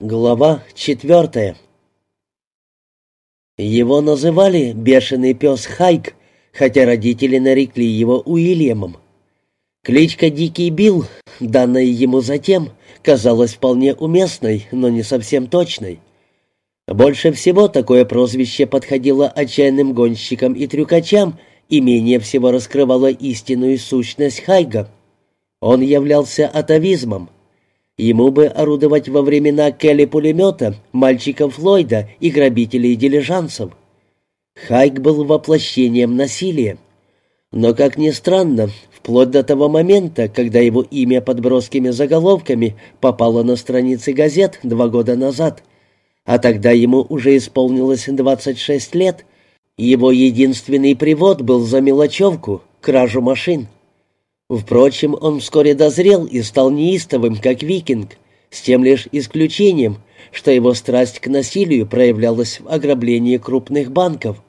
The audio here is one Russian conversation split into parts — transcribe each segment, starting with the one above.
Глава четвертая Его называли «бешеный пес Хайк», хотя родители нарекли его Уильямом. Кличка «Дикий Билл», данная ему затем, казалась вполне уместной, но не совсем точной. Больше всего такое прозвище подходило отчаянным гонщикам и трюкачам и менее всего раскрывало истинную сущность Хайга. Он являлся атовизмом — Ему бы орудовать во времена Келли-пулемета, мальчиков Флойда и грабителей дилижансов. Хайк был воплощением насилия. Но, как ни странно, вплоть до того момента, когда его имя под броскими заголовками попало на страницы газет два года назад, а тогда ему уже исполнилось 26 лет, его единственный привод был за мелочевку, кражу машин. Впрочем, он вскоре дозрел и стал неистовым, как викинг, с тем лишь исключением, что его страсть к насилию проявлялась в ограблении крупных банков.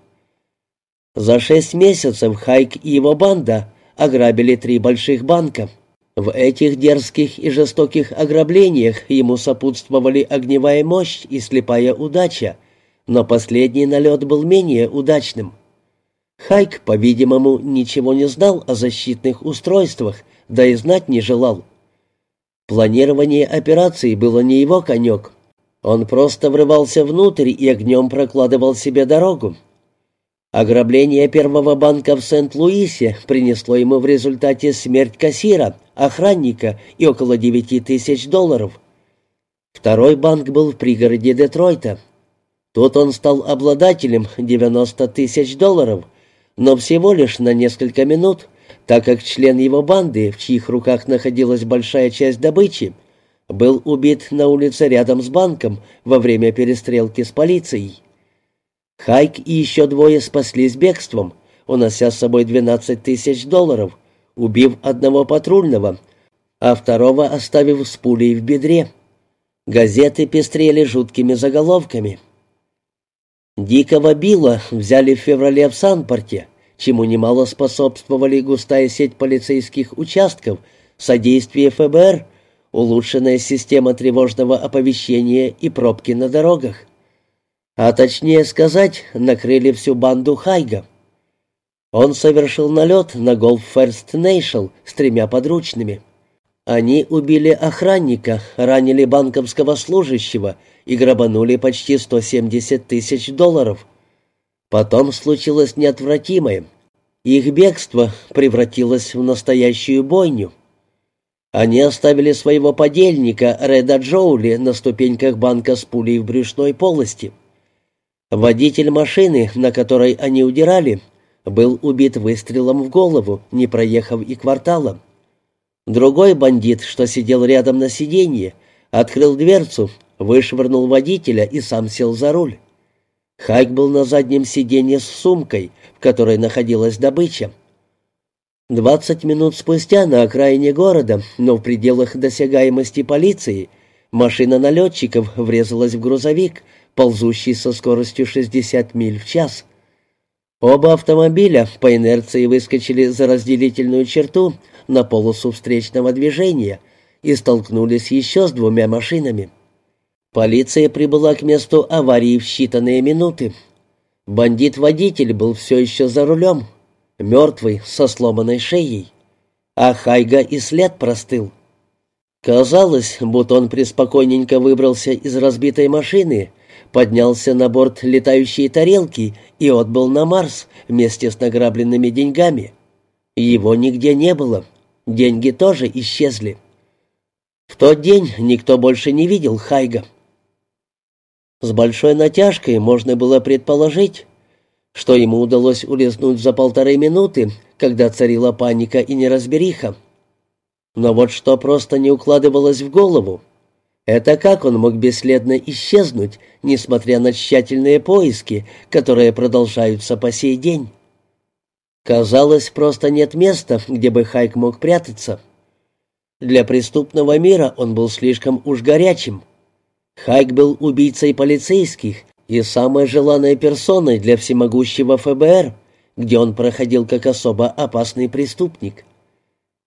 За шесть месяцев Хайк и его банда ограбили три больших банка. В этих дерзких и жестоких ограблениях ему сопутствовали огневая мощь и слепая удача, но последний налет был менее удачным. Хайк, по-видимому, ничего не знал о защитных устройствах, да и знать не желал. Планирование операции было не его конек. Он просто врывался внутрь и огнем прокладывал себе дорогу. Ограбление первого банка в Сент-Луисе принесло ему в результате смерть кассира, охранника и около девяти тысяч долларов. Второй банк был в пригороде Детройта. Тут он стал обладателем 90 тысяч долларов, но всего лишь на несколько минут, так как член его банды, в чьих руках находилась большая часть добычи, был убит на улице рядом с банком во время перестрелки с полицией. Хайк и еще двое спаслись бегством, унося с собой 12 тысяч долларов, убив одного патрульного, а второго оставив с пулей в бедре. Газеты пестрели жуткими заголовками — Дикого Билла взяли в феврале в Санпорте, чему немало способствовали густая сеть полицейских участков, содействие ФБР, улучшенная система тревожного оповещения и пробки на дорогах. А точнее сказать, накрыли всю банду Хайга. Он совершил налет на Голф Ферст Нейшл с тремя подручными. Они убили охранника, ранили банковского служащего и грабанули почти 170 тысяч долларов. Потом случилось неотвратимое. Их бегство превратилось в настоящую бойню. Они оставили своего подельника Реда Джоули на ступеньках банка с пулей в брюшной полости. Водитель машины, на которой они удирали, был убит выстрелом в голову, не проехав и кварталом. Другой бандит, что сидел рядом на сиденье, открыл дверцу, вышвырнул водителя и сам сел за руль. Хайк был на заднем сиденье с сумкой, в которой находилась добыча. Двадцать минут спустя на окраине города, но в пределах досягаемости полиции, машина налетчиков врезалась в грузовик, ползущий со скоростью 60 миль в час. Оба автомобиля по инерции выскочили за разделительную черту на полосу встречного движения и столкнулись еще с двумя машинами. Полиция прибыла к месту аварии в считанные минуты. Бандит-водитель был все еще за рулем, мертвый, со сломанной шеей, а Хайга и след простыл. Казалось, будто он преспокойненько выбрался из разбитой машины, поднялся на борт летающей тарелки и отбыл на Марс вместе с награбленными деньгами. Его нигде не было. Деньги тоже исчезли. В тот день никто больше не видел Хайга. С большой натяжкой можно было предположить, что ему удалось улизнуть за полторы минуты, когда царила паника и неразбериха. Но вот что просто не укладывалось в голову, это как он мог бесследно исчезнуть, несмотря на тщательные поиски, которые продолжаются по сей день. Казалось, просто нет места, где бы Хайк мог прятаться. Для преступного мира он был слишком уж горячим. Хайк был убийцей полицейских и самой желанной персоной для всемогущего ФБР, где он проходил как особо опасный преступник.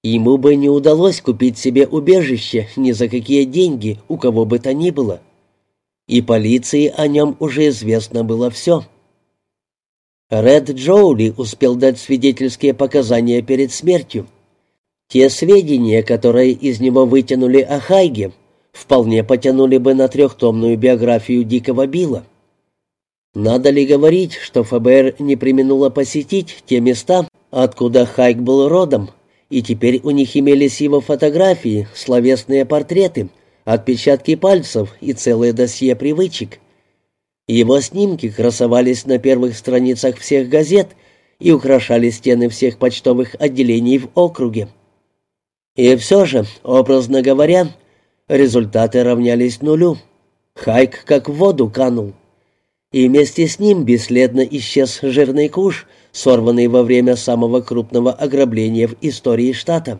Ему бы не удалось купить себе убежище ни за какие деньги у кого бы то ни было. И полиции о нем уже известно было все. Ред Джоули успел дать свидетельские показания перед смертью. Те сведения, которые из него вытянули о Хайге, вполне потянули бы на трехтомную биографию Дикого Билла. Надо ли говорить, что ФБР не применуло посетить те места, откуда Хайг был родом, и теперь у них имелись его фотографии, словесные портреты, отпечатки пальцев и целое досье привычек. Его снимки красовались на первых страницах всех газет и украшали стены всех почтовых отделений в округе. И все же, образно говоря, результаты равнялись нулю. Хайк как в воду канул. И вместе с ним бесследно исчез жирный куш, сорванный во время самого крупного ограбления в истории штата.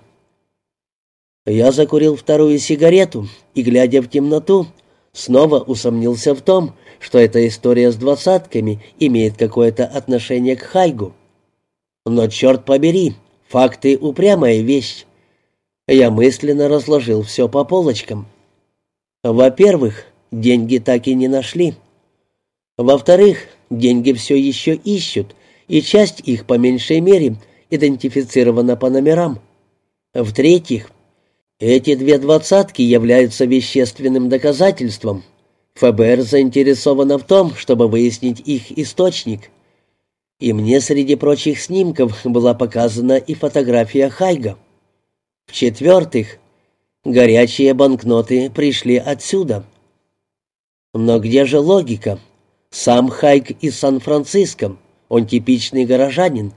Я закурил вторую сигарету и, глядя в темноту, снова усомнился в том, что эта история с двадцатками имеет какое-то отношение к Хайгу. Но, черт побери, факты — упрямая вещь. Я мысленно разложил все по полочкам. Во-первых, деньги так и не нашли. Во-вторых, деньги все еще ищут, и часть их, по меньшей мере, идентифицирована по номерам. В-третьих, эти две двадцатки являются вещественным доказательством. ФБР заинтересовано в том, чтобы выяснить их источник. И мне среди прочих снимков была показана и фотография Хайга. В-четвертых, горячие банкноты пришли отсюда. Но где же логика? Сам Хайг из Сан-Франциско, он типичный горожанин.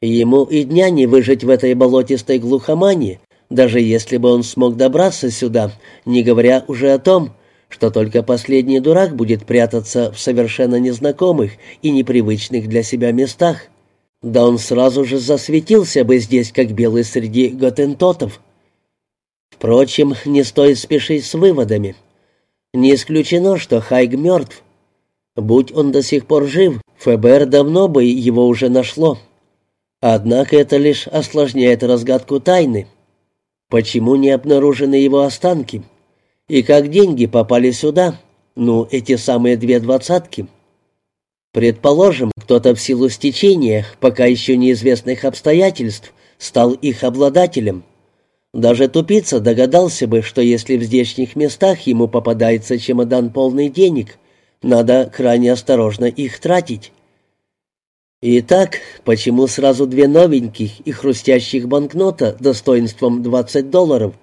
Ему и дня не выжить в этой болотистой глухомане, даже если бы он смог добраться сюда, не говоря уже о том, что только последний дурак будет прятаться в совершенно незнакомых и непривычных для себя местах. Да он сразу же засветился бы здесь, как белый среди готентотов. Впрочем, не стоит спешить с выводами. Не исключено, что Хайг мертв. Будь он до сих пор жив, ФБР давно бы его уже нашло. Однако это лишь осложняет разгадку тайны. Почему не обнаружены его останки? И как деньги попали сюда? Ну, эти самые две двадцатки. Предположим, кто-то в силу стечения, пока еще неизвестных обстоятельств, стал их обладателем. Даже тупица догадался бы, что если в здешних местах ему попадается чемодан полный денег, надо крайне осторожно их тратить. Итак, почему сразу две новеньких и хрустящих банкнота достоинством 20 долларов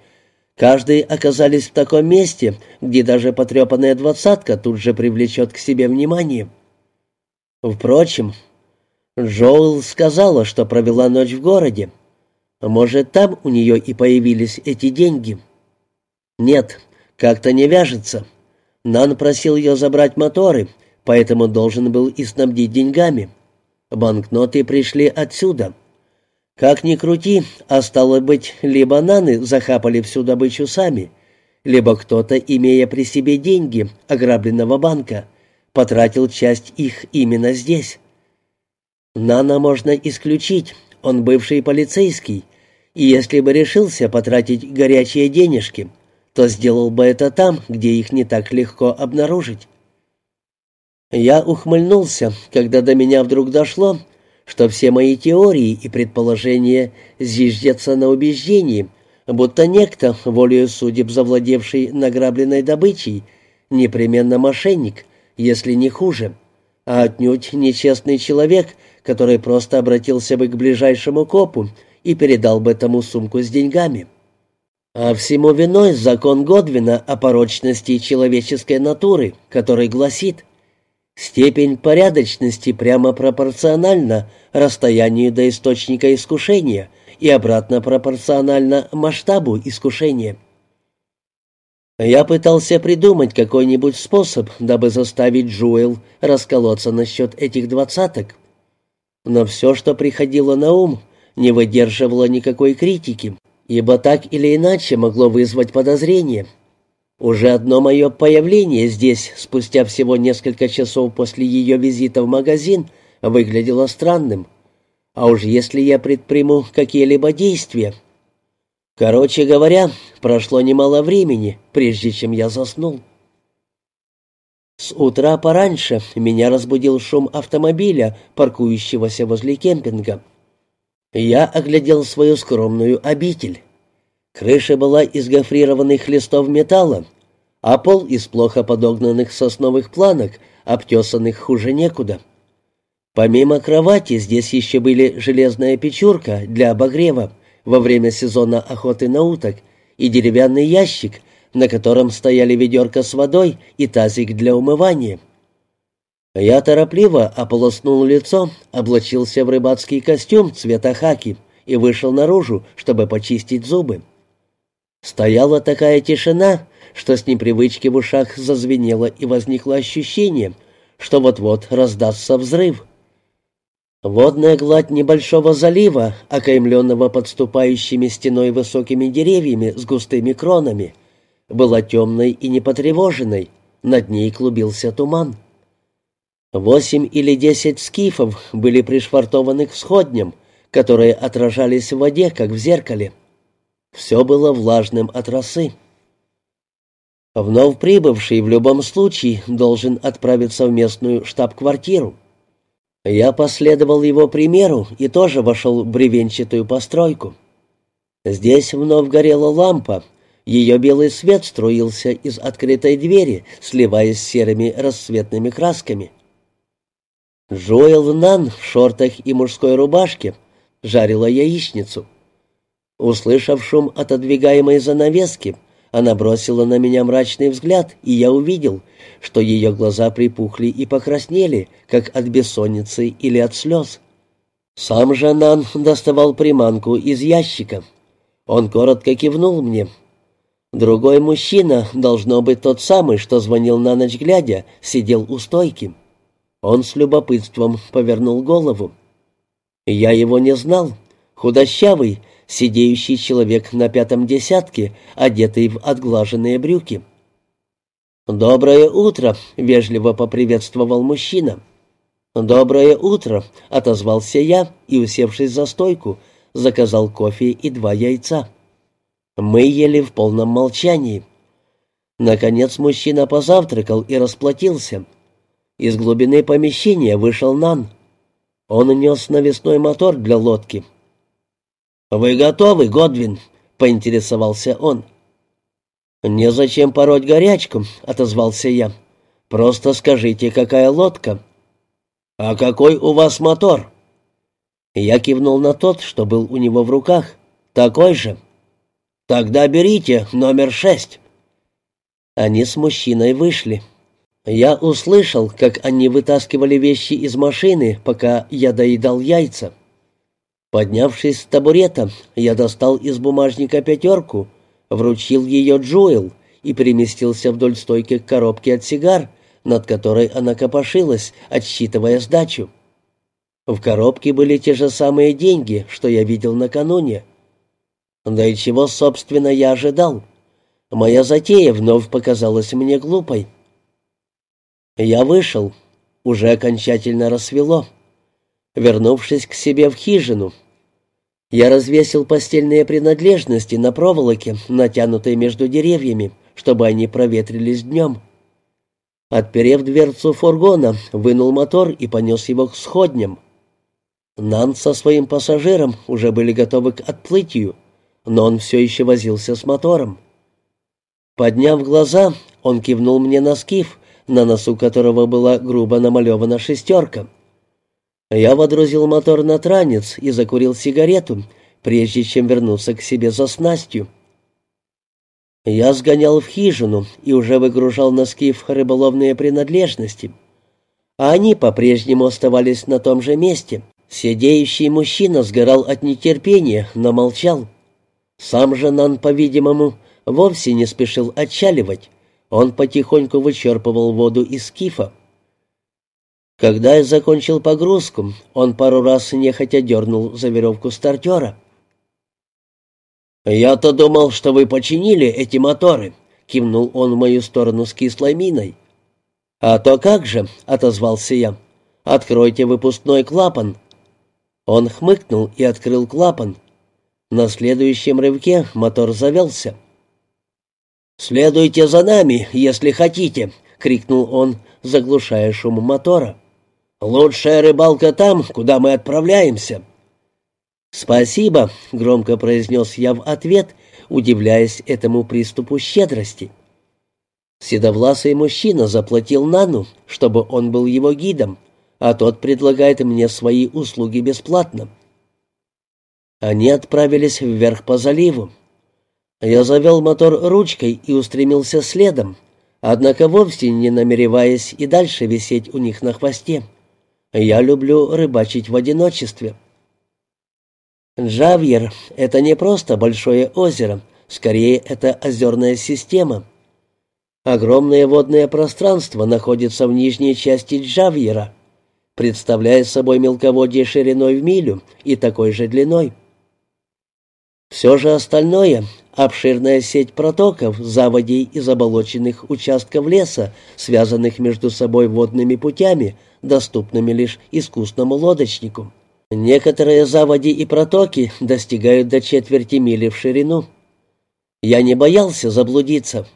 Каждый оказались в таком месте, где даже потрепанная двадцатка тут же привлечет к себе внимание. Впрочем, Джоэл сказала, что провела ночь в городе. Может, там у нее и появились эти деньги? Нет, как-то не вяжется. Нан просил ее забрать моторы, поэтому должен был и снабдить деньгами. Банкноты пришли отсюда. Как ни крути, а стало быть, либо наны захапали всю добычу сами, либо кто-то, имея при себе деньги ограбленного банка, потратил часть их именно здесь. Нана можно исключить, он бывший полицейский, и если бы решился потратить горячие денежки, то сделал бы это там, где их не так легко обнаружить. Я ухмыльнулся, когда до меня вдруг дошло, что все мои теории и предположения зиждятся на убеждении, будто некто, волею судеб завладевший награбленной добычей, непременно мошенник, если не хуже, а отнюдь нечестный человек, который просто обратился бы к ближайшему копу и передал бы тому сумку с деньгами. А всему виной закон Годвина о порочности человеческой натуры, который гласит «Степень порядочности прямо пропорциональна расстоянию до источника искушения и обратно пропорционально масштабу искушения». Я пытался придумать какой-нибудь способ, дабы заставить Джуэл расколоться насчет этих двадцаток. Но все, что приходило на ум, не выдерживало никакой критики, ибо так или иначе могло вызвать подозрение. Уже одно мое появление здесь, спустя всего несколько часов после ее визита в магазин, выглядело странным. А уж если я предприму какие-либо действия, Короче говоря, прошло немало времени, прежде чем я заснул. С утра пораньше меня разбудил шум автомобиля, паркующегося возле кемпинга. Я оглядел свою скромную обитель. Крыша была из гофрированных листов металла, а пол из плохо подогнанных сосновых планок, обтесанных хуже некуда. Помимо кровати здесь еще были железная печурка для обогрева во время сезона охоты на уток и деревянный ящик, на котором стояли ведерко с водой и тазик для умывания. Я торопливо ополоснул лицо, облачился в рыбацкий костюм цвета хаки и вышел наружу, чтобы почистить зубы. Стояла такая тишина, что с непривычки в ушах зазвенело и возникло ощущение, что вот-вот раздастся взрыв. Водная гладь небольшого залива, окаймленного подступающими стеной высокими деревьями с густыми кронами, была темной и непотревоженной, над ней клубился туман. Восемь или десять скифов были пришвартованы к сходням, которые отражались в воде, как в зеркале. Все было влажным от росы. Вновь прибывший в любом случае должен отправиться в местную штаб-квартиру. Я последовал его примеру и тоже вошел в бревенчатую постройку. Здесь вновь горела лампа, ее белый свет струился из открытой двери, сливаясь с серыми расцветными красками. Джоэл Нан в шортах и мужской рубашке жарила яичницу. Услышав шум отодвигаемой занавески, она бросила на меня мрачный взгляд, и я увидел, что ее глаза припухли и покраснели, как от бессонницы или от слез. Сам же Нан доставал приманку из ящика. Он коротко кивнул мне. Другой мужчина, должно быть тот самый, что звонил на ночь глядя, сидел у стойки. Он с любопытством повернул голову. Я его не знал. Худощавый, сидеющий человек на пятом десятке, одетый в отглаженные брюки. «Доброе утро!» — вежливо поприветствовал мужчина. «Доброе утро!» — отозвался я и, усевшись за стойку, заказал кофе и два яйца. Мы ели в полном молчании. Наконец мужчина позавтракал и расплатился — из глубины помещения вышел Нан. Он нес навесной мотор для лодки. «Вы готовы, Годвин?» — поинтересовался он. «Незачем пороть горячку», — отозвался я. «Просто скажите, какая лодка?» «А какой у вас мотор?» Я кивнул на тот, что был у него в руках. «Такой же». «Тогда берите номер шесть». Они с мужчиной вышли. Я услышал, как они вытаскивали вещи из машины, пока я доедал яйца. Поднявшись с табурета, я достал из бумажника пятерку, вручил ее Джоэл и переместился вдоль стойки к коробке от сигар, над которой она копошилась, отсчитывая сдачу. В коробке были те же самые деньги, что я видел накануне. Да и чего, собственно, я ожидал? Моя затея вновь показалась мне глупой. Я вышел. Уже окончательно рассвело. Вернувшись к себе в хижину, я развесил постельные принадлежности на проволоке, натянутой между деревьями, чтобы они проветрились днем. Отперев дверцу фургона, вынул мотор и понес его к сходням. Нан со своим пассажиром уже были готовы к отплытию, но он все еще возился с мотором. Подняв глаза, он кивнул мне на скиф, на носу которого была грубо намалевана шестерка. Я водрузил мотор на транец и закурил сигарету, прежде чем вернуться к себе за снастью. Я сгонял в хижину и уже выгружал на скиф рыболовные принадлежности. А они по-прежнему оставались на том же месте. Сидеющий мужчина сгорал от нетерпения, но молчал. Сам же Нан, по-видимому, вовсе не спешил отчаливать. Он потихоньку вычерпывал воду из скифа. Когда я закончил погрузку, он пару раз нехотя дернул за веревку стартера. «Я-то думал, что вы починили эти моторы», — кивнул он в мою сторону с кислой миной. «А то как же», — отозвался я, — «откройте выпускной клапан». Он хмыкнул и открыл клапан. На следующем рывке мотор завелся. «Следуйте за нами, если хотите!» — крикнул он, заглушая шум мотора. «Лучшая рыбалка там, куда мы отправляемся!» «Спасибо», — громко произнес я в ответ, удивляясь этому приступу щедрости. Седовласый мужчина заплатил Нану, чтобы он был его гидом, а тот предлагает мне свои услуги бесплатно. Они отправились вверх по заливу. Я завел мотор ручкой и устремился следом, однако вовсе не намереваясь и дальше висеть у них на хвосте. Я люблю рыбачить в одиночестве. Джавьер — это не просто большое озеро, скорее это озерная система. Огромное водное пространство находится в нижней части Джавьера, представляя собой мелководье шириной в милю и такой же длиной. Все же остальное — обширная сеть протоков, заводей и заболоченных участков леса, связанных между собой водными путями, доступными лишь искусному лодочнику. Некоторые заводи и протоки достигают до четверти мили в ширину. Я не боялся заблудиться.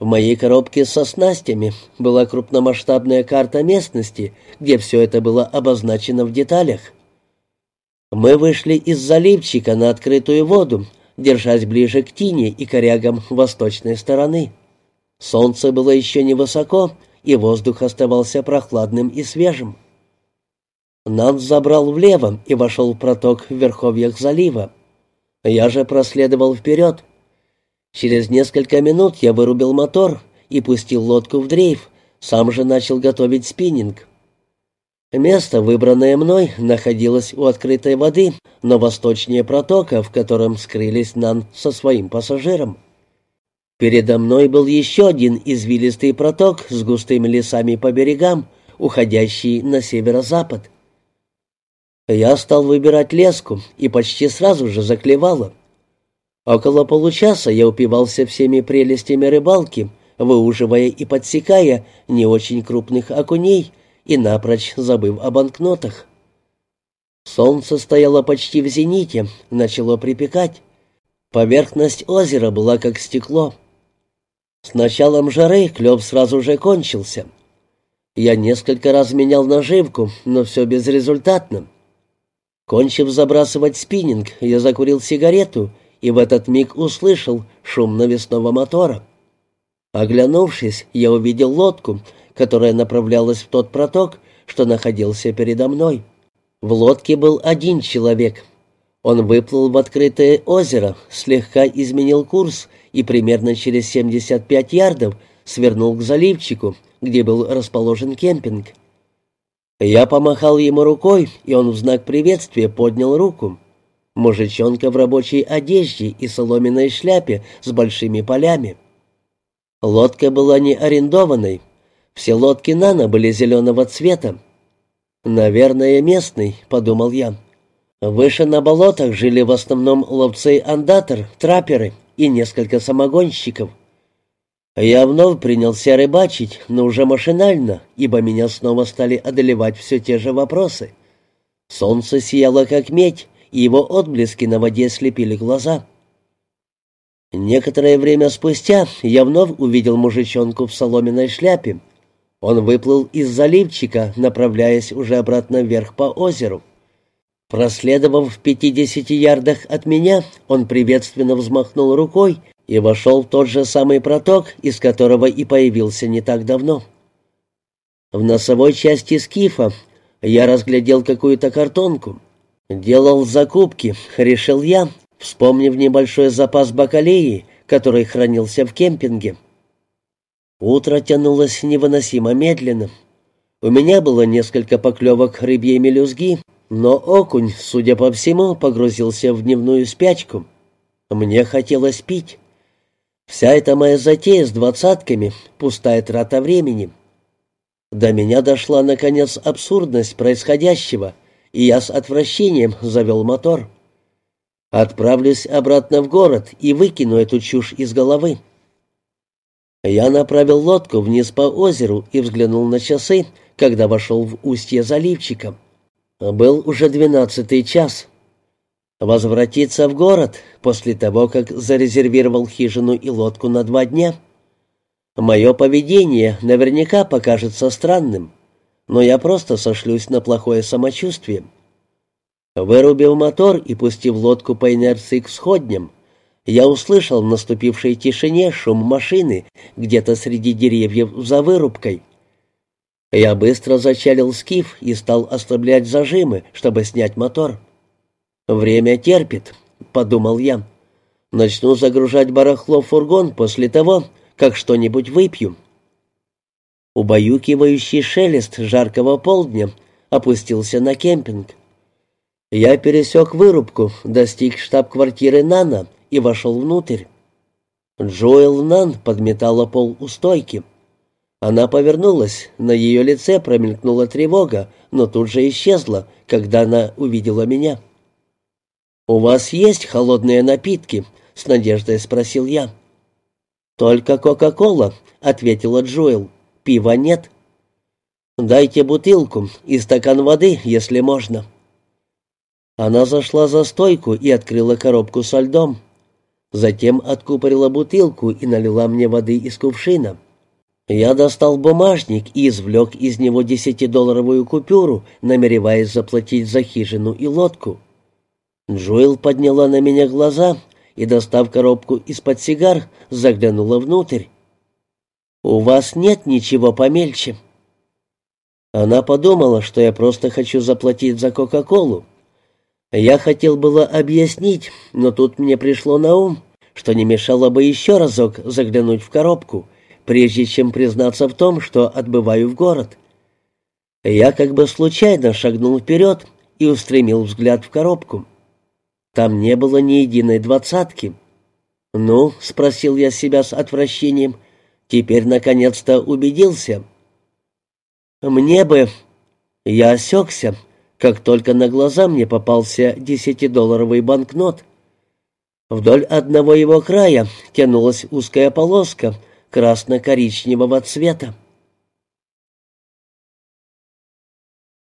В моей коробке со снастями была крупномасштабная карта местности, где все это было обозначено в деталях. Мы вышли из заливчика на открытую воду, держась ближе к тине и корягам восточной стороны. Солнце было еще невысоко, и воздух оставался прохладным и свежим. Нанс забрал влево и вошел в проток в верховьях залива. Я же проследовал вперед. Через несколько минут я вырубил мотор и пустил лодку в дрейф, сам же начал готовить спиннинг. Место, выбранное мной, находилось у открытой воды, но восточнее протока, в котором скрылись Нан со своим пассажиром. Передо мной был еще один извилистый проток с густыми лесами по берегам, уходящий на северо-запад. Я стал выбирать леску, и почти сразу же заклевало. Около получаса я упивался всеми прелестями рыбалки, выуживая и подсекая не очень крупных окуней, и напрочь забыв о банкнотах. Солнце стояло почти в зените, начало припекать. Поверхность озера была как стекло. С началом жары клев сразу же кончился. Я несколько раз менял наживку, но все безрезультатно. Кончив забрасывать спиннинг, я закурил сигарету и в этот миг услышал шум навесного мотора. Оглянувшись, я увидел лодку, которая направлялась в тот проток, что находился передо мной. В лодке был один человек. Он выплыл в открытое озеро, слегка изменил курс и примерно через 75 ярдов свернул к заливчику, где был расположен кемпинг. Я помахал ему рукой, и он в знак приветствия поднял руку. Мужичонка в рабочей одежде и соломенной шляпе с большими полями. Лодка была не арендованной, все лодки Нана были зеленого цвета. «Наверное, местный», — подумал я. Выше на болотах жили в основном ловцы-андатор, трапперы и несколько самогонщиков. Я вновь принялся рыбачить, но уже машинально, ибо меня снова стали одолевать все те же вопросы. Солнце сияло как медь, и его отблески на воде слепили глаза. Некоторое время спустя я вновь увидел мужичонку в соломенной шляпе, он выплыл из заливчика, направляясь уже обратно вверх по озеру. Проследовав в пятидесяти ярдах от меня, он приветственно взмахнул рукой и вошел в тот же самый проток, из которого и появился не так давно. В носовой части скифа я разглядел какую-то картонку. Делал закупки, решил я, вспомнив небольшой запас бакалеи, который хранился в кемпинге. Утро тянулось невыносимо медленно. У меня было несколько поклевок рыбьей мелюзги, но окунь, судя по всему, погрузился в дневную спячку. Мне хотелось пить. Вся эта моя затея с двадцатками — пустая трата времени. До меня дошла, наконец, абсурдность происходящего, и я с отвращением завел мотор. Отправлюсь обратно в город и выкину эту чушь из головы. Я направил лодку вниз по озеру и взглянул на часы, когда вошел в устье заливчика. Был уже двенадцатый час. Возвратиться в город после того, как зарезервировал хижину и лодку на два дня. Мое поведение наверняка покажется странным, но я просто сошлюсь на плохое самочувствие. Вырубив мотор и пустив лодку по инерции к сходням, я услышал в наступившей тишине шум машины где-то среди деревьев за вырубкой. Я быстро зачалил скиф и стал ослаблять зажимы, чтобы снять мотор. «Время терпит», — подумал я. «Начну загружать барахло в фургон после того, как что-нибудь выпью». Убаюкивающий шелест жаркого полдня опустился на кемпинг. Я пересек вырубку, достиг штаб-квартиры Нана и вошел внутрь. Джоэл Нан подметала пол у стойки. Она повернулась, на ее лице промелькнула тревога, но тут же исчезла, когда она увидела меня. «У вас есть холодные напитки?» — с надеждой спросил я. «Только Кока-Кола», — ответила Джоэл. «Пива нет». «Дайте бутылку и стакан воды, если можно». Она зашла за стойку и открыла коробку со льдом. Затем откупорила бутылку и налила мне воды из кувшина. Я достал бумажник и извлек из него десятидолларовую купюру, намереваясь заплатить за хижину и лодку. Джоэл подняла на меня глаза и, достав коробку из-под сигар, заглянула внутрь. «У вас нет ничего помельче?» Она подумала, что я просто хочу заплатить за Кока-Колу. Я хотел было объяснить, но тут мне пришло на ум, что не мешало бы еще разок заглянуть в коробку, прежде чем признаться в том, что отбываю в город. Я как бы случайно шагнул вперед и устремил взгляд в коробку. Там не было ни единой двадцатки. «Ну?» — спросил я себя с отвращением. «Теперь, наконец-то, убедился». «Мне бы...» Я осекся, как только на глаза мне попался десятидолларовый банкнот. Вдоль одного его края тянулась узкая полоска красно-коричневого цвета.